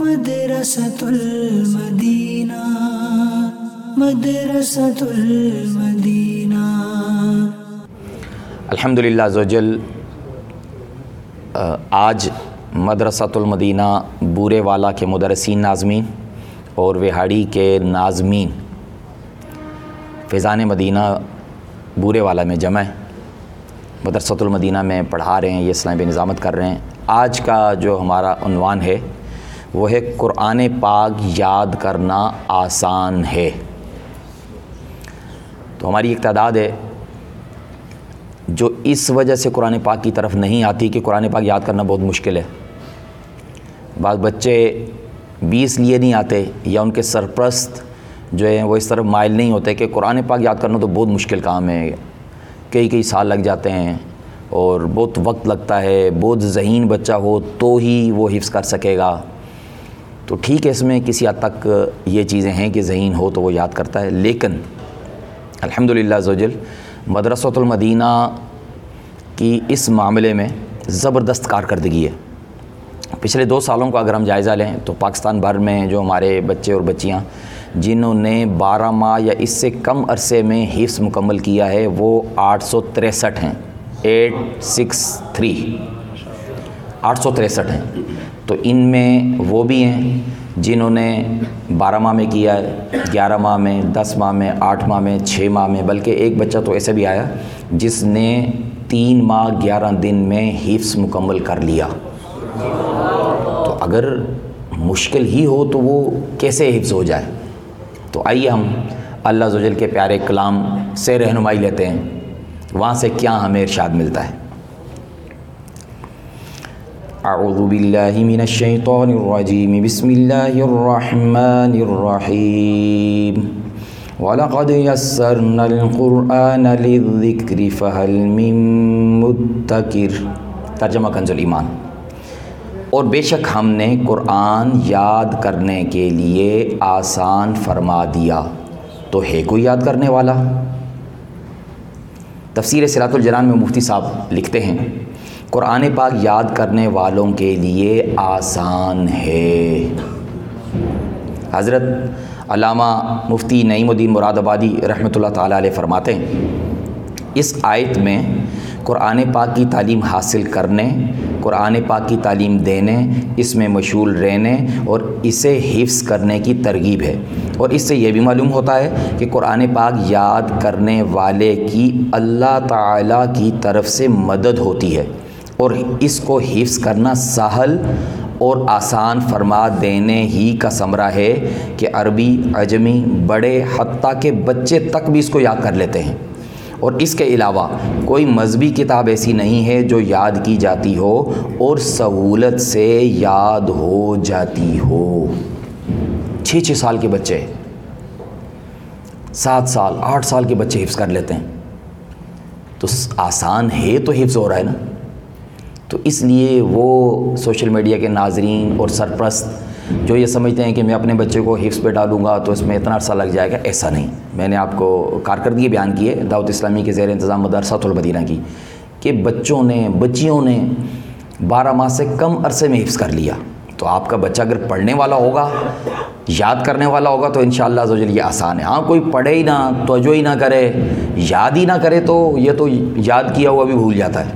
مدرسة المدینہ مدرسة المدینہ الحمد للہ زوجل آج مدرسۃ المدینہ بورے والا کے مدرسین ناظمین اور وہاڑی کے ناظمین فیضان مدینہ بورے والا میں جمع ہے مدرسۃ المدینہ میں پڑھا رہے ہیں، یہ اسلام نظامت کر رہے ہیں۔ آج کا جو ہمارا عنوان ہے وہ ہے قرآن پاک یاد کرنا آسان ہے۔ تو ہماری ایک تعداد ہے جو اس وجہ سے قرآن پاک کی طرف نہیں آتی کہ قرآن پاک یاد کرنا بہت مشکل ہے۔ بعض بچے بیس لیے نہیں آتے یا ان کے سرپرست جو ہیں وہ اس طرف مائل نہیں ہوتے کہ قرآن پاک یاد کرنا تو بہت مشکل کام ہے۔ کئی کئی سال لگ جاتے ہیں اور بہت وقت لگتا ہے، بہت ذہین بچہ ہو تو ہی وہ حفظ کر سکے گا۔ تو ٹھیک ہے اس میں کسی حد تک یہ چیزیں ہیں کہ ذہین ہو تو وہ یاد کرتا ہے، لیکن الحمد للہ زوجل مدرسۃ المدینہ کی اس معاملے میں زبردست کارکردگی ہے۔ پچھلے دو سالوں کا اگر ہم جائزہ لیں تو پاکستان بھر میں جو ہمارے بچے اور بچیاں جنہوں نے بارہ ماہ یا اس سے کم عرصے میں حفظ مکمل کیا ہے، وہ آٹھ سو تریسٹھ ہیں، ایٹ سکس تھری، آٹھ سو تریسٹھ ہیں۔ تو ان میں وہ بھی ہیں جنہوں نے بارہ ماہ میں کیا ہے، گیارہ ماہ میں، دس ماہ میں، آٹھ ماہ میں، چھ ماہ میں، بلکہ ایک بچہ تو ایسے بھی آیا جس نے تین ماہ گیارہ دن میں حفظ مکمل کر لیا۔ تو اگر مشکل ہی ہو تو وہ کیسے حفظ ہو جائے؟ تو آئیے ہم اللہ زجل کے پیارے کلام سے رہنمائی لیتے ہیں۔ وہاں سے کیا ہمیں ارشاد ملتا ہے؟ اعوذ باللہ من الشیطان الرجیم بسم اللہ الرحمن الرحیم وَلَقَدْ يَسَّرْنَا الْقُرْآنَ لِلذِّكْرِ، فَهَلْ مِن مُدَّكِرِ؟ ترجمہ کنز ایمان اور بے شک ہم نے قرآن یاد کرنے کے لیے آسان فرما دیا. تو ہے کوئی یاد کرنے والا؟ تفسیر صلاۃ الجنان میں مفتی صاحب لکھتے ہیں. قرآن پاک یاد کرنے والوں کے لیے آسان ہے۔ حضرت علامہ مفتی نعیم الدین مراد آبادی رحمۃ اللہ تعالیٰ علیہ فرماتے ہیں، اس آیت میں قرآن پاک کی تعلیم حاصل کرنے، قرآن پاک کی تعلیم دینے، اس میں مشغول رہنے اور اسے حفظ کرنے کی ترغیب ہے۔ اور اس سے یہ بھی معلوم ہوتا ہے کہ قرآن پاک یاد کرنے والے کی اللہ تعالیٰ کی طرف سے مدد ہوتی ہے۔ اور اس کو حفظ کرنا سہل اور آسان فرما دینے ہی کا ثمرہ ہے کہ عربی، عجمی، بڑے حتیٰ کے بچے تک بھی اس کو یاد کر لیتے ہیں۔ اور اس کے علاوہ کوئی مذہبی کتاب ایسی نہیں ہے جو یاد کی جاتی ہو اور سہولت سے یاد ہو جاتی ہو۔ چھ چھ سال کے بچے، سات سال، آٹھ سال کے بچے حفظ کر لیتے ہیں۔ تو آسان ہے تو حفظ ہو رہا ہے نا۔ تو اس لیے وہ سوشل میڈیا کے ناظرین اور سرپرست جو یہ سمجھتے ہیں کہ میں اپنے بچے کو حفظ پہ ڈالوں گا تو اس میں اتنا عرصہ لگ جائے گا، ایسا نہیں۔ میں نے آپ کو کارکردگی بیان کی ہے، دعوت اسلامی کے زیر انتظام مدرسۃ المدینہ کی، کہ بچوں نے، بچیوں نے بارہ ماہ سے کم عرصے میں حفظ کر لیا۔ تو آپ کا بچہ اگر پڑھنے والا ہوگا، یاد کرنے والا ہوگا تو انشاءاللہ شاء یہ آسان ہے۔ ہاں کوئی پڑھے ہی نہ، توجہ ہی نہ کرے، یاد ہی نہ کرے تو یہ تو یاد کیا ہوا بھی بھول جاتا ہے۔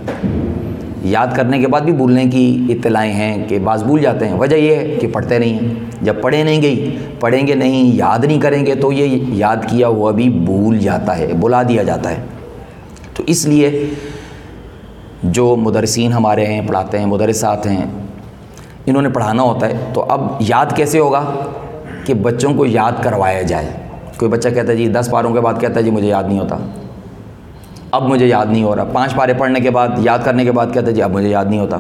یاد کرنے کے بعد بھی بھولنے کی اطلاعیں ہیں کہ بعض بھول جاتے ہیں۔ وجہ یہ ہے کہ پڑھتے نہیں ہیں۔ جب پڑھے نہیں گئی، پڑھیں گے نہیں، یاد نہیں کریں گے تو یہ یاد کیا ہوا بھی بھول جاتا ہے، بلا دیا جاتا ہے۔ تو اس لیے جو مدرسین ہمارے ہیں، پڑھاتے ہیں، مدرسات ہیں، انہوں نے پڑھانا ہوتا ہے۔ تو اب یاد کیسے ہوگا کہ بچوں کو یاد کروایا جائے؟ کوئی بچہ کہتا ہے جی دس پاروں کے بعد کہتا ہے جی مجھے یاد نہیں ہوتا۔ اب مجھے یاد نہیں ہو رہا۔ پانچ پارے پڑھنے کے بعد، یاد کرنے کے بعد کہتے جی اب مجھے یاد نہیں ہوتا۔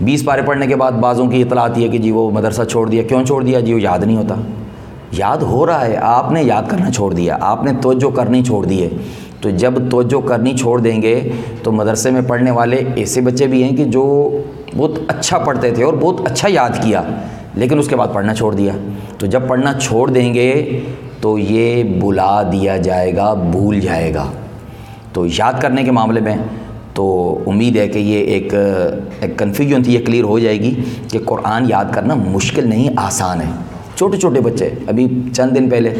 بیس پارے پڑھنے کے بعد بعضوں کی اطلاع آتی ہے کہ جی وہ مدرسہ چھوڑ دیا۔ کیوں چھوڑ دیا؟ جی وہ یاد نہیں ہوتا۔ یاد ہو رہا ہے۔ آپ نے یاد کرنا چھوڑ دیا۔ آپ نے توجہ کرنی چھوڑ دی ہے۔ تو جب توجہ کرنی چھوڑ دیں گے، تو مدرسے میں پڑھنے والے ایسے بچے بھی ہیں کہ جو بہت اچھا پڑھتے تھے اور بہت اچھا یاد کیا، لیکن اس کے بعد پڑھنا چھوڑ دیا۔ تو جب پڑھنا چھوڑ دیں گے، تو یہ بلا دیا جائے گا، بھول جائے گا۔ تو یاد کرنے کے معاملے میں تو امید ہے کہ یہ ایک ایک کنفیوژن تھی، یہ کلیئر ہو جائے گی کہ قرآن یاد کرنا مشکل نہیں، آسان ہے۔ چھوٹے چھوٹے بچے، ابھی چند دن پہلے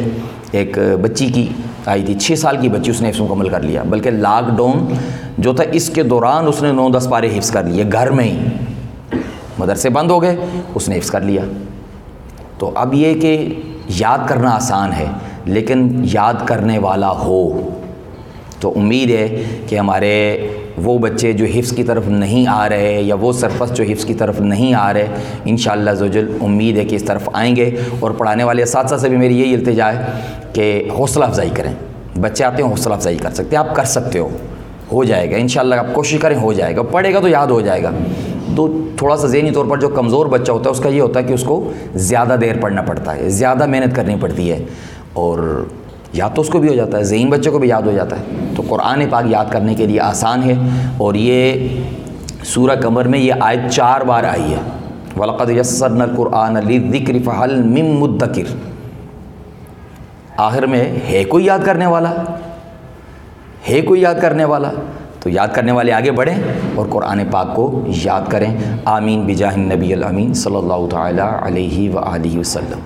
ایک بچی کی آئی تھی، چھ سال کی بچی، اس نے حفظ مکمل کر لیا۔ بلکہ لاک ڈاؤن جو تھا، اس کے دوران اس نے نو دس پارے حفظ کر لیے، گھر میں ہی۔ مدرسے بند ہو گئے، اس نے حفظ کر لیا۔ تو اب یہ کہ یاد کرنا آسان ہے، لیکن یاد کرنے والا ہو۔ تو امید ہے کہ ہمارے وہ بچے جو حفظ کی طرف نہیں آ رہے یا وہ سرپس جو حفظ کی طرف نہیں آ رہے ان شاء اللہ زوجل امید ہے کہ اس طرف آئیں گے اور پڑھانے والے اساتذہ سے بھی میری یہی التجا ہے کہ حوصلہ افزائی کریں۔ بچے آتے ہیں، حوصلہ افزائی کر سکتے ہیں۔ آپ کر سکتے ہو ہو جائے گا۔ ان شاء اللہ آپ کوشش کریں، ہو جائے گا۔ پڑھے گا تو یاد ہو جائے گا۔ تو تھوڑا سا ذہنی طور پر جو کمزور بچہ ہوتا ہے، اس کا یہ ہوتا ہے کہ اس کو زیادہ دیر پڑھنا پڑتا ہے، زیادہ محنت کرنی پڑتی ہے اور یاد تو اس کو بھی ہو جاتا ہے، ذہین بچے کو بھی یاد ہو جاتا ہے۔ قرآن پاک یاد کرنے کے لیے آسان ہے اور یہ سورہ کمر میں یہ آیت چار بار آئی ہے۔ ولقد یسرن القرآن علی ذکر فہل مم مدکر آخر میں ہے کوئی یاد کرنے والا؟ ہے کوئی یاد کرنے والا؟ تو یاد کرنے والے آگے بڑھیں اور قرآن پاک کو یاد کریں۔ آمین بجاہ نبی الامین صلی اللہ تعالیٰ علیہ و وسلم۔